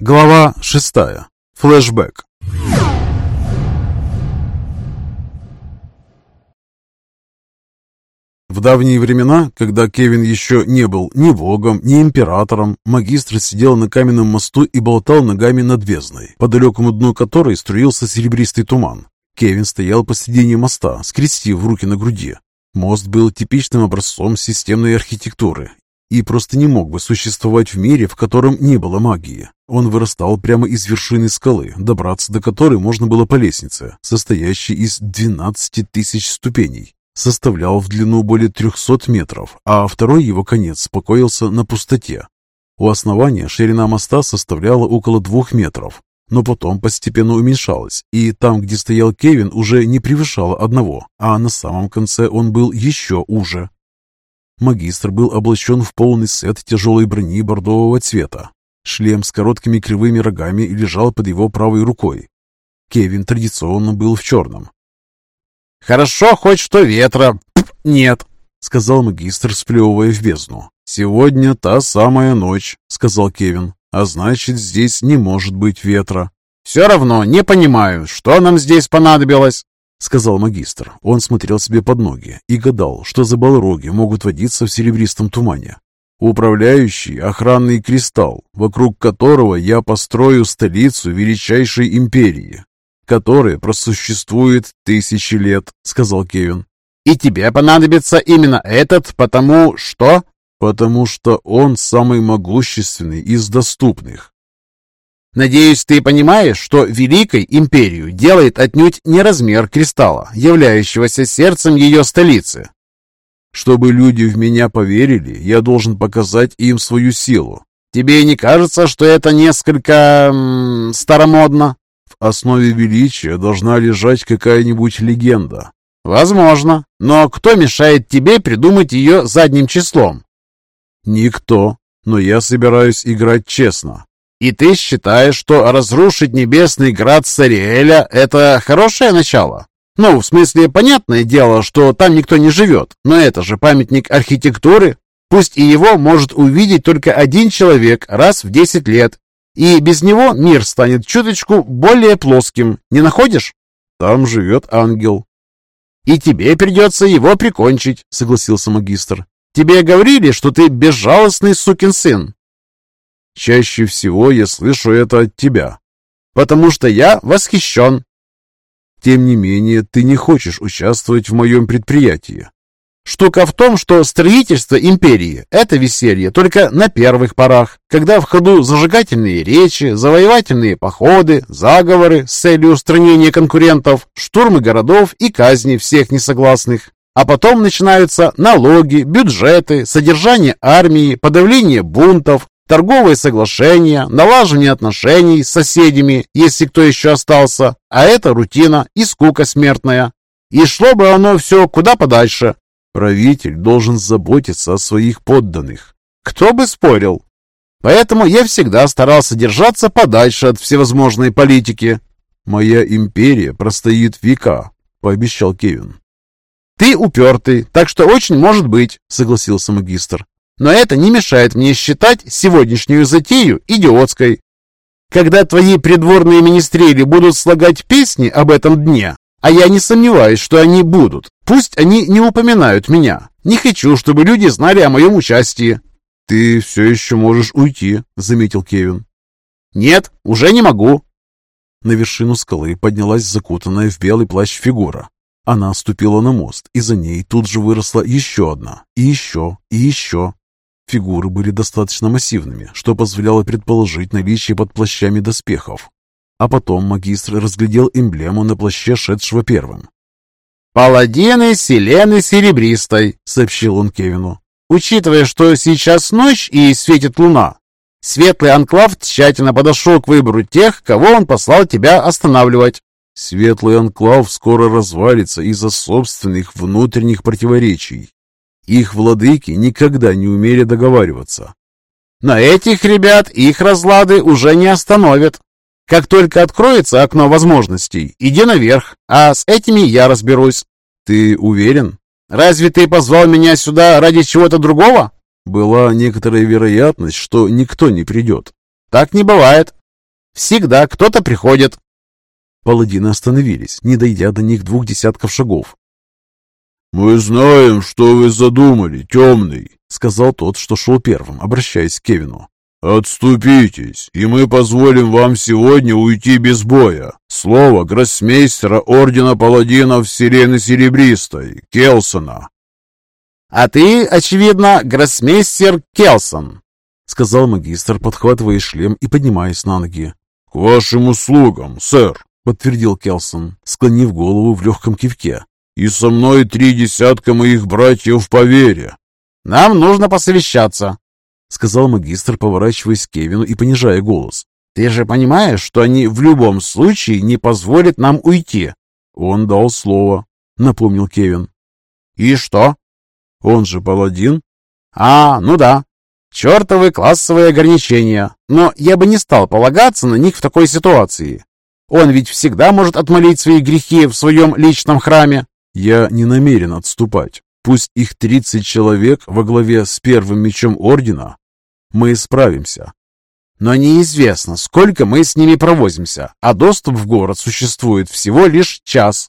Глава шестая. Флэшбэк. В давние времена, когда Кевин еще не был ни богом, ни императором, магистр сидел на каменном мосту и болтал ногами над бездной, по далекому дну которой струился серебристый туман. Кевин стоял посредине моста, скрестив руки на груди. Мост был типичным образцом системной архитектуры и просто не мог бы существовать в мире, в котором не было магии. Он вырастал прямо из вершины скалы, добраться до которой можно было по лестнице, состоящей из 12 тысяч ступеней составлял в длину более 300 метров, а второй его конец покоился на пустоте. У основания ширина моста составляла около двух метров, но потом постепенно уменьшалась, и там, где стоял Кевин, уже не превышало одного, а на самом конце он был еще уже. Магистр был облачен в полный сет тяжелой брони бордового цвета. Шлем с короткими кривыми рогами лежал под его правой рукой. Кевин традиционно был в черном, «Хорошо хоть что ветра нет», — сказал магистр, сплевывая в бездну. «Сегодня та самая ночь», — сказал Кевин. «А значит, здесь не может быть ветра». «Все равно не понимаю, что нам здесь понадобилось», — сказал магистр. Он смотрел себе под ноги и гадал, что за балроги могут водиться в серебристом тумане. «Управляющий охранный кристалл, вокруг которого я построю столицу величайшей империи который просуществует тысячи лет», — сказал Кевин. «И тебе понадобится именно этот, потому что...» «Потому что он самый могущественный из доступных». «Надеюсь, ты понимаешь, что Великой Империю делает отнюдь не размер кристалла, являющегося сердцем ее столицы». «Чтобы люди в меня поверили, я должен показать им свою силу». «Тебе не кажется, что это несколько... М, старомодно?» основе величия должна лежать какая-нибудь легенда. Возможно. Но кто мешает тебе придумать ее задним числом? Никто. Но я собираюсь играть честно. И ты считаешь, что разрушить небесный град Сариэля – это хорошее начало? Ну, в смысле, понятное дело, что там никто не живет, но это же памятник архитектуры. Пусть и его может увидеть только один человек раз в 10 лет, и без него мир станет чуточку более плоским, не находишь? Там живет ангел. И тебе придется его прикончить, согласился магистр. Тебе говорили, что ты безжалостный сукин сын. Чаще всего я слышу это от тебя. Потому что я восхищен. Тем не менее, ты не хочешь участвовать в моем предприятии. Штука в том, что строительство империи – это веселье только на первых порах, когда в ходу зажигательные речи, завоевательные походы, заговоры с целью устранения конкурентов, штурмы городов и казни всех несогласных. А потом начинаются налоги, бюджеты, содержание армии, подавление бунтов, торговые соглашения, налаживание отношений с соседями, если кто еще остался. А это рутина и скука смертная. И шло бы оно все куда подальше, Правитель должен заботиться о своих подданных. Кто бы спорил? Поэтому я всегда старался держаться подальше от всевозможной политики. «Моя империя простоит века», — пообещал Кевин. «Ты упертый, так что очень может быть», — согласился магистр. «Но это не мешает мне считать сегодняшнюю затею идиотской. Когда твои придворные министрели будут слагать песни об этом дне, а я не сомневаюсь, что они будут. Пусть они не упоминают меня. Не хочу, чтобы люди знали о моем участии». «Ты все еще можешь уйти», — заметил Кевин. «Нет, уже не могу». На вершину скалы поднялась закутанная в белый плащ фигура. Она ступила на мост, и за ней тут же выросла еще одна, и еще, и еще. Фигуры были достаточно массивными, что позволяло предположить наличие под плащами доспехов. А потом магистр разглядел эмблему на плаще шедшего первым. «Паладины Селены Серебристой», — сообщил он Кевину. «Учитывая, что сейчас ночь и светит луна, Светлый Анклав тщательно подошел к выбору тех, кого он послал тебя останавливать». «Светлый Анклав скоро развалится из-за собственных внутренних противоречий. Их владыки никогда не умели договариваться». «Но этих ребят их разлады уже не остановят», как только откроется окно возможностей, иди наверх, а с этими я разберусь. Ты уверен? Разве ты позвал меня сюда ради чего-то другого? Была некоторая вероятность, что никто не придет. Так не бывает. Всегда кто-то приходит». Паладины остановились, не дойдя до них двух десятков шагов. «Мы знаем, что вы задумали, темный», — сказал тот, что шел первым, обращаясь к Кевину. «Отступитесь, и мы позволим вам сегодня уйти без боя. Слово гроссмейстера Ордена Паладинов Сирены Серебристой, Келсона». «А ты, очевидно, гроссмейстер Келсон», — сказал магистр, подхватывая шлем и поднимаясь на ноги. «К вашим услугам, сэр», — подтвердил Келсон, склонив голову в легком кивке. «И со мной три десятка моих братьев по вере». «Нам нужно посовещаться», — сказал магистр, поворачиваясь к Кевину и понижая голос. «Ты же понимаешь, что они в любом случае не позволят нам уйти?» «Он дал слово», — напомнил Кевин. «И что?» «Он же паладин». «А, ну да. Чертовы классовые ограничения. Но я бы не стал полагаться на них в такой ситуации. Он ведь всегда может отмолить свои грехи в своем личном храме». «Я не намерен отступать. Пусть их 30 человек во главе с первым мечом Ордена, мы справимся. Но неизвестно, сколько мы с ними провозимся, а доступ в город существует всего лишь час.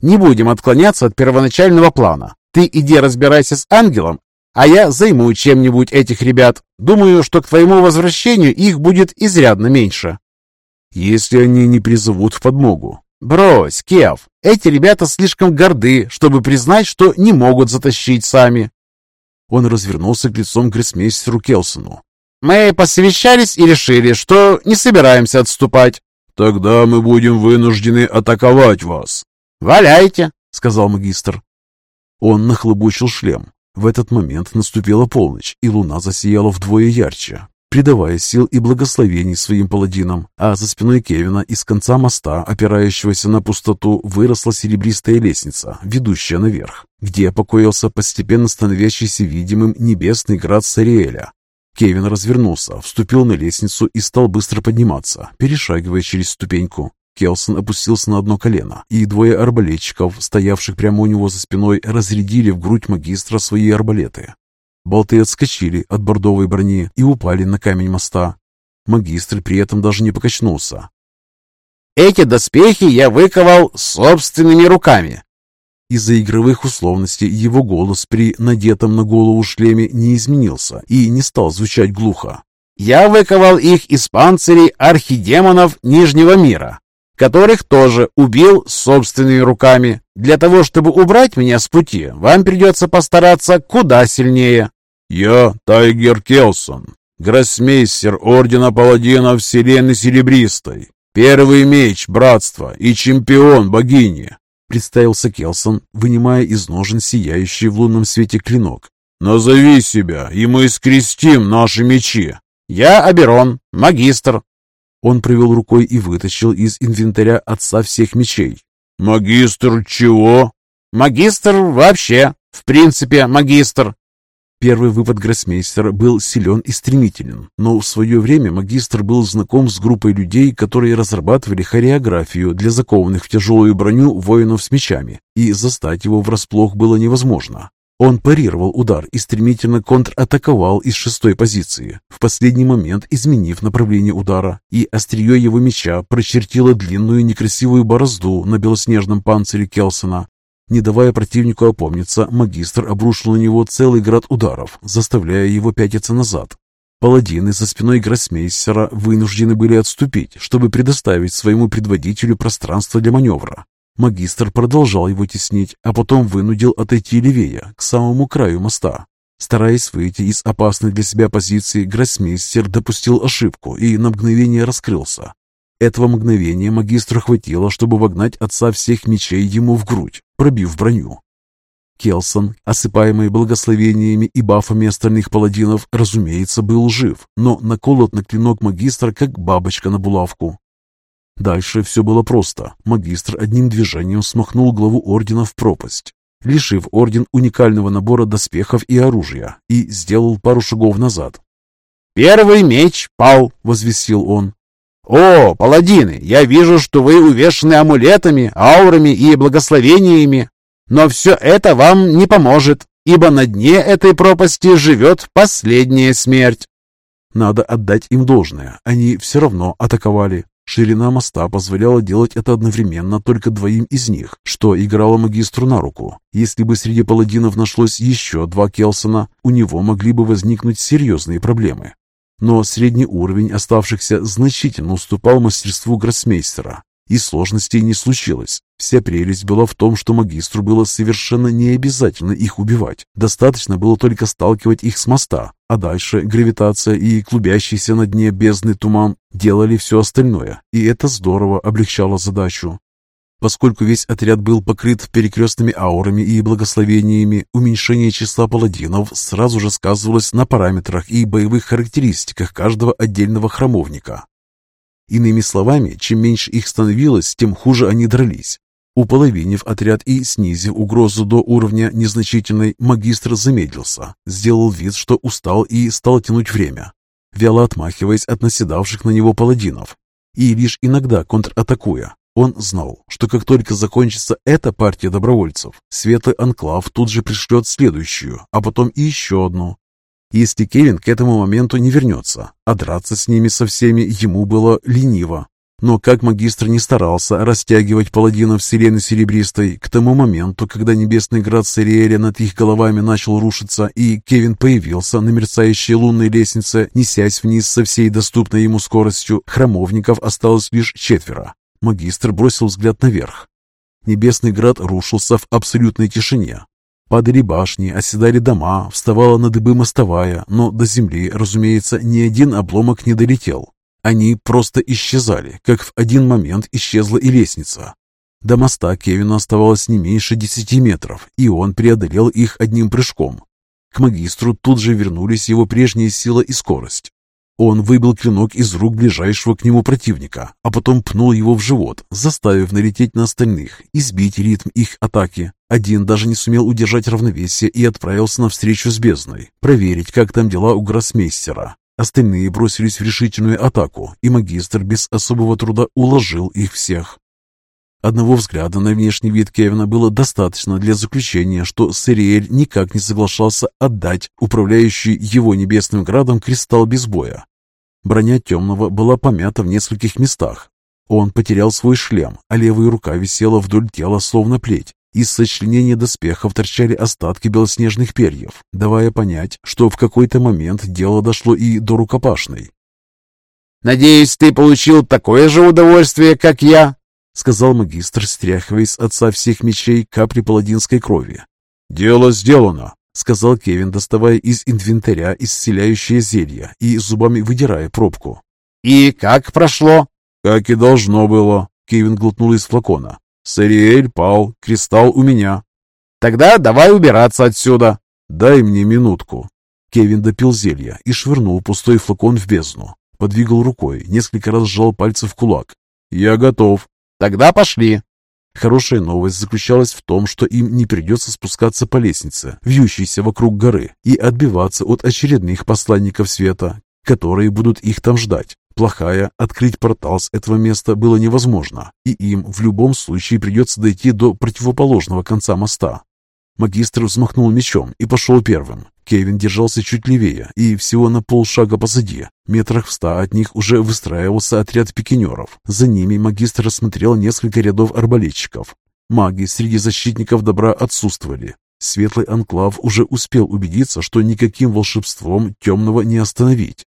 Не будем отклоняться от первоначального плана. Ты иди разбирайся с ангелом, а я займу чем-нибудь этих ребят. Думаю, что к твоему возвращению их будет изрядно меньше. Если они не призовут в подмогу. Брось, Кев, эти ребята слишком горды, чтобы признать, что не могут затащить сами. Он развернулся к лицом гроссмейстеру Келсону. Мы посовещались и решили, что не собираемся отступать. Тогда мы будем вынуждены атаковать вас. Валяйте, сказал магистр. Он нахлобучил шлем. В этот момент наступила полночь, и луна засияла вдвое ярче придавая сил и благословений своим паладинам, а за спиной Кевина из конца моста, опирающегося на пустоту, выросла серебристая лестница, ведущая наверх, где покоился постепенно становящийся видимым небесный град Сариэля. Кевин развернулся, вступил на лестницу и стал быстро подниматься, перешагивая через ступеньку. Келсон опустился на одно колено, и двое арбалетчиков, стоявших прямо у него за спиной, разрядили в грудь магистра свои арбалеты. Болты отскочили от бордовой брони и упали на камень моста. Магистр при этом даже не покачнулся. «Эти доспехи я выковал собственными руками!» Из-за игровых условностей его голос при надетом на голову шлеме не изменился и не стал звучать глухо. «Я выковал их из панцирей архидемонов Нижнего мира, которых тоже убил собственными руками. Для того, чтобы убрать меня с пути, вам придется постараться куда сильнее». «Я Тайгер Келсон, гроссмейстер Ордена Паладинов Вселенной Серебристой, первый меч Братства и чемпион богини», представился Келсон, вынимая из ножен сияющий в лунном свете клинок. «Назови себя, и мы скрестим наши мечи». «Я Аберон, магистр». Он провел рукой и вытащил из инвентаря отца всех мечей. «Магистр чего?» «Магистр вообще. В принципе, магистр. Первый вывод гроссмейстера был силен и стремителен, но в свое время магистр был знаком с группой людей, которые разрабатывали хореографию для закованных в тяжелую броню воинов с мечами, и застать его врасплох было невозможно. Он парировал удар и стремительно контратаковал из шестой позиции, в последний момент изменив направление удара, и острие его меча прочертило длинную некрасивую борозду на белоснежном панцире Келсона, не давая противнику опомниться, магистр обрушил на него целый град ударов, заставляя его пятиться назад. Паладины за спиной гроссмейстера вынуждены были отступить, чтобы предоставить своему предводителю пространство для маневра. Магистр продолжал его теснить, а потом вынудил отойти левее, к самому краю моста. Стараясь выйти из опасной для себя позиции, гроссмейстер допустил ошибку и на мгновение раскрылся. Этого мгновения магистру хватило, чтобы вогнать отца всех мечей ему в грудь, пробив броню. Келсон, осыпаемый благословениями и бафами остальных паладинов, разумеется, был жив, но наколот на клинок магистра, как бабочка на булавку. Дальше все было просто. Магистр одним движением смахнул главу ордена в пропасть, лишив орден уникального набора доспехов и оружия, и сделал пару шагов назад. «Первый меч пал!» — возвестил он. «О, паладины, я вижу, что вы увешаны амулетами, аурами и благословениями, но все это вам не поможет, ибо на дне этой пропасти живет последняя смерть». Надо отдать им должное, они все равно атаковали. Ширина моста позволяла делать это одновременно только двоим из них, что играло магистру на руку. Если бы среди паладинов нашлось еще два Келсона, у него могли бы возникнуть серьезные проблемы. Но средний уровень оставшихся значительно уступал мастерству гроссмейстера, и сложностей не случилось. Вся прелесть была в том, что магистру было совершенно не обязательно их убивать. Достаточно было только сталкивать их с моста, а дальше гравитация и клубящийся на дне бездны туман делали все остальное, и это здорово облегчало задачу. Поскольку весь отряд был покрыт перекрестными аурами и благословениями, уменьшение числа паладинов сразу же сказывалось на параметрах и боевых характеристиках каждого отдельного храмовника. Иными словами, чем меньше их становилось, тем хуже они дрались. Уполовинив отряд и снизив угрозу до уровня незначительной, магистр замедлился, сделал вид, что устал и стал тянуть время, вяло отмахиваясь от наседавших на него паладинов. И лишь иногда контратакуя, он знал, что как только закончится эта партия добровольцев, Светлый Анклав тут же пришлет следующую, а потом и еще одну, если Кевин к этому моменту не вернется, а драться с ними со всеми ему было лениво. Но как магистр не старался растягивать паладинов Селены Серебристой, к тому моменту, когда небесный град Сириэля над их головами начал рушиться, и Кевин появился на мерцающей лунной лестнице, несясь вниз со всей доступной ему скоростью, храмовников осталось лишь четверо. Магистр бросил взгляд наверх. Небесный град рушился в абсолютной тишине, Падали башни, оседали дома, вставала на дыбы мостовая, но до земли, разумеется, ни один обломок не долетел. Они просто исчезали, как в один момент исчезла и лестница. До моста Кевину оставалось не меньше десяти метров, и он преодолел их одним прыжком. К магистру тут же вернулись его прежняя сила и скорость. Он выбил клинок из рук ближайшего к нему противника, а потом пнул его в живот, заставив налететь на остальных и сбить ритм их атаки. Один даже не сумел удержать равновесие и отправился на встречу с бездной, проверить, как там дела у гроссмейстера. Остальные бросились в решительную атаку, и магистр без особого труда уложил их всех. Одного взгляда на внешний вид Кевина было достаточно для заключения, что Сириэль никак не соглашался отдать управляющий его небесным градом кристалл без боя. Броня темного была помята в нескольких местах. Он потерял свой шлем, а левая рука висела вдоль тела, словно плеть. Из сочленения доспехов торчали остатки белоснежных перьев, давая понять, что в какой-то момент дело дошло и до рукопашной. «Надеюсь, ты получил такое же удовольствие, как я?» Сказал магистр, стряхивая с отца всех мечей капли паладинской крови. «Дело сделано», — сказал Кевин, доставая из инвентаря исцеляющее зелье и зубами выдирая пробку. «И как прошло?» «Как и должно было», — Кевин глотнул из флакона. «Сариэль пал, кристалл у меня». «Тогда давай убираться отсюда». «Дай мне минутку». Кевин допил зелье и швырнул пустой флакон в бездну. Подвигал рукой, несколько раз сжал пальцы в кулак. «Я готов». Тогда пошли. Хорошая новость заключалась в том, что им не придется спускаться по лестнице, вьющейся вокруг горы, и отбиваться от очередных посланников света, которые будут их там ждать. Плохая, открыть портал с этого места было невозможно, и им в любом случае придется дойти до противоположного конца моста. Магистр взмахнул мечом и пошел первым. Кевин держался чуть левее и всего на полшага позади. Метрах в ста от них уже выстраивался отряд пикинеров. За ними магистр рассмотрел несколько рядов арбалетчиков. Маги среди защитников добра отсутствовали. Светлый анклав уже успел убедиться, что никаким волшебством темного не остановить.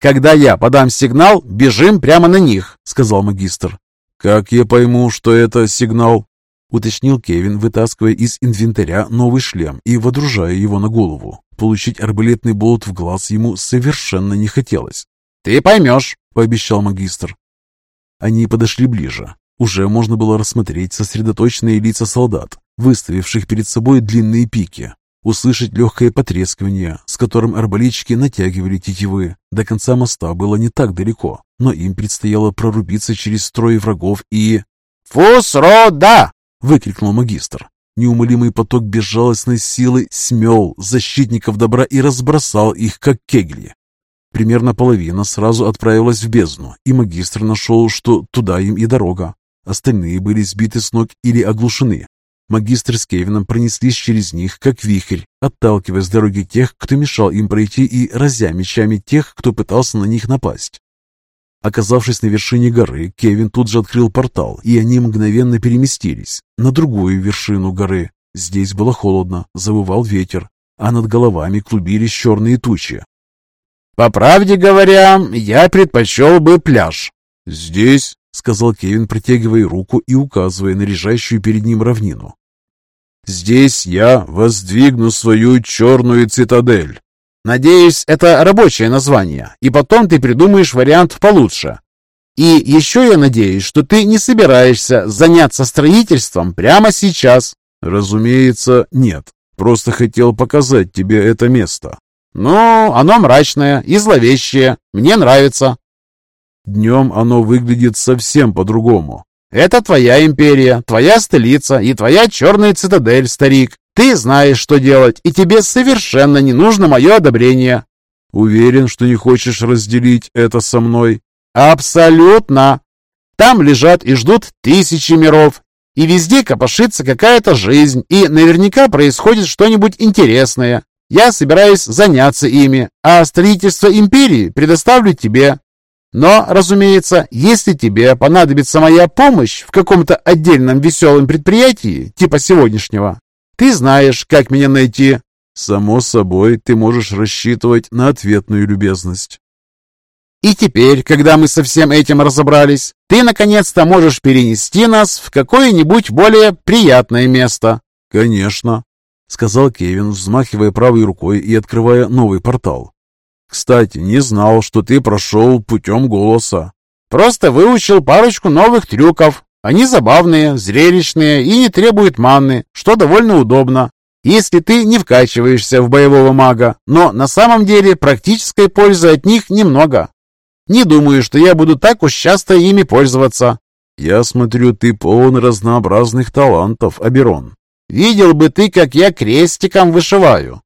«Когда я подам сигнал, бежим прямо на них», — сказал магистр. «Как я пойму, что это сигнал?» Уточнил Кевин, вытаскивая из инвентаря новый шлем и водружая его на голову. Получить арбалетный болт в глаз ему совершенно не хотелось. «Ты поймешь», — пообещал магистр. Они подошли ближе. Уже можно было рассмотреть сосредоточенные лица солдат, выставивших перед собой длинные пики, услышать легкое потрескивание, с которым арбалетчики натягивали тетивы. До конца моста было не так далеко, но им предстояло прорубиться через строй врагов и... «Фусрода!» — выкрикнул магистр. Неумолимый поток безжалостной силы смел защитников добра и разбросал их, как кегли. Примерно половина сразу отправилась в бездну, и магистр нашел, что туда им и дорога. Остальные были сбиты с ног или оглушены. Магистр с Кевином пронеслись через них, как вихрь, отталкивая с дороги тех, кто мешал им пройти, и разя мечами тех, кто пытался на них напасть. Оказавшись на вершине горы, Кевин тут же открыл портал, и они мгновенно переместились на другую вершину горы. Здесь было холодно, завывал ветер, а над головами клубились черные тучи. «По правде говоря, я предпочел бы пляж». «Здесь?» — сказал Кевин, протягивая руку и указывая на лежащую перед ним равнину. Здесь я воздвигну свою черную цитадель. Надеюсь, это рабочее название, и потом ты придумаешь вариант получше. И еще я надеюсь, что ты не собираешься заняться строительством прямо сейчас. Разумеется, нет. Просто хотел показать тебе это место. Ну, оно мрачное и зловещее. Мне нравится. Днем оно выглядит совсем по-другому. Это твоя империя, твоя столица и твоя черная цитадель, старик. Ты знаешь, что делать, и тебе совершенно не нужно мое одобрение. Уверен, что не хочешь разделить это со мной? Абсолютно. Там лежат и ждут тысячи миров, и везде копошится какая-то жизнь, и наверняка происходит что-нибудь интересное. Я собираюсь заняться ими, а строительство империи предоставлю тебе. Но, разумеется, если тебе понадобится моя помощь в каком-то отдельном веселом предприятии, типа сегодняшнего, ты знаешь, как меня найти. Само собой, ты можешь рассчитывать на ответную любезность. И теперь, когда мы со всем этим разобрались, ты наконец-то можешь перенести нас в какое-нибудь более приятное место. Конечно, сказал Кевин, взмахивая правой рукой и открывая новый портал. Кстати, не знал, что ты прошел путем голоса. Просто выучил парочку новых трюков. Они забавные, зрелищные и не требуют манны, что довольно удобно, если ты не вкачиваешься в боевого мага, но на самом деле практической пользы от них немного. Не думаю, что я буду так уж часто ими пользоваться. Я смотрю, ты полон разнообразных талантов, Аберон. Видел бы ты, как я крестиком вышиваю.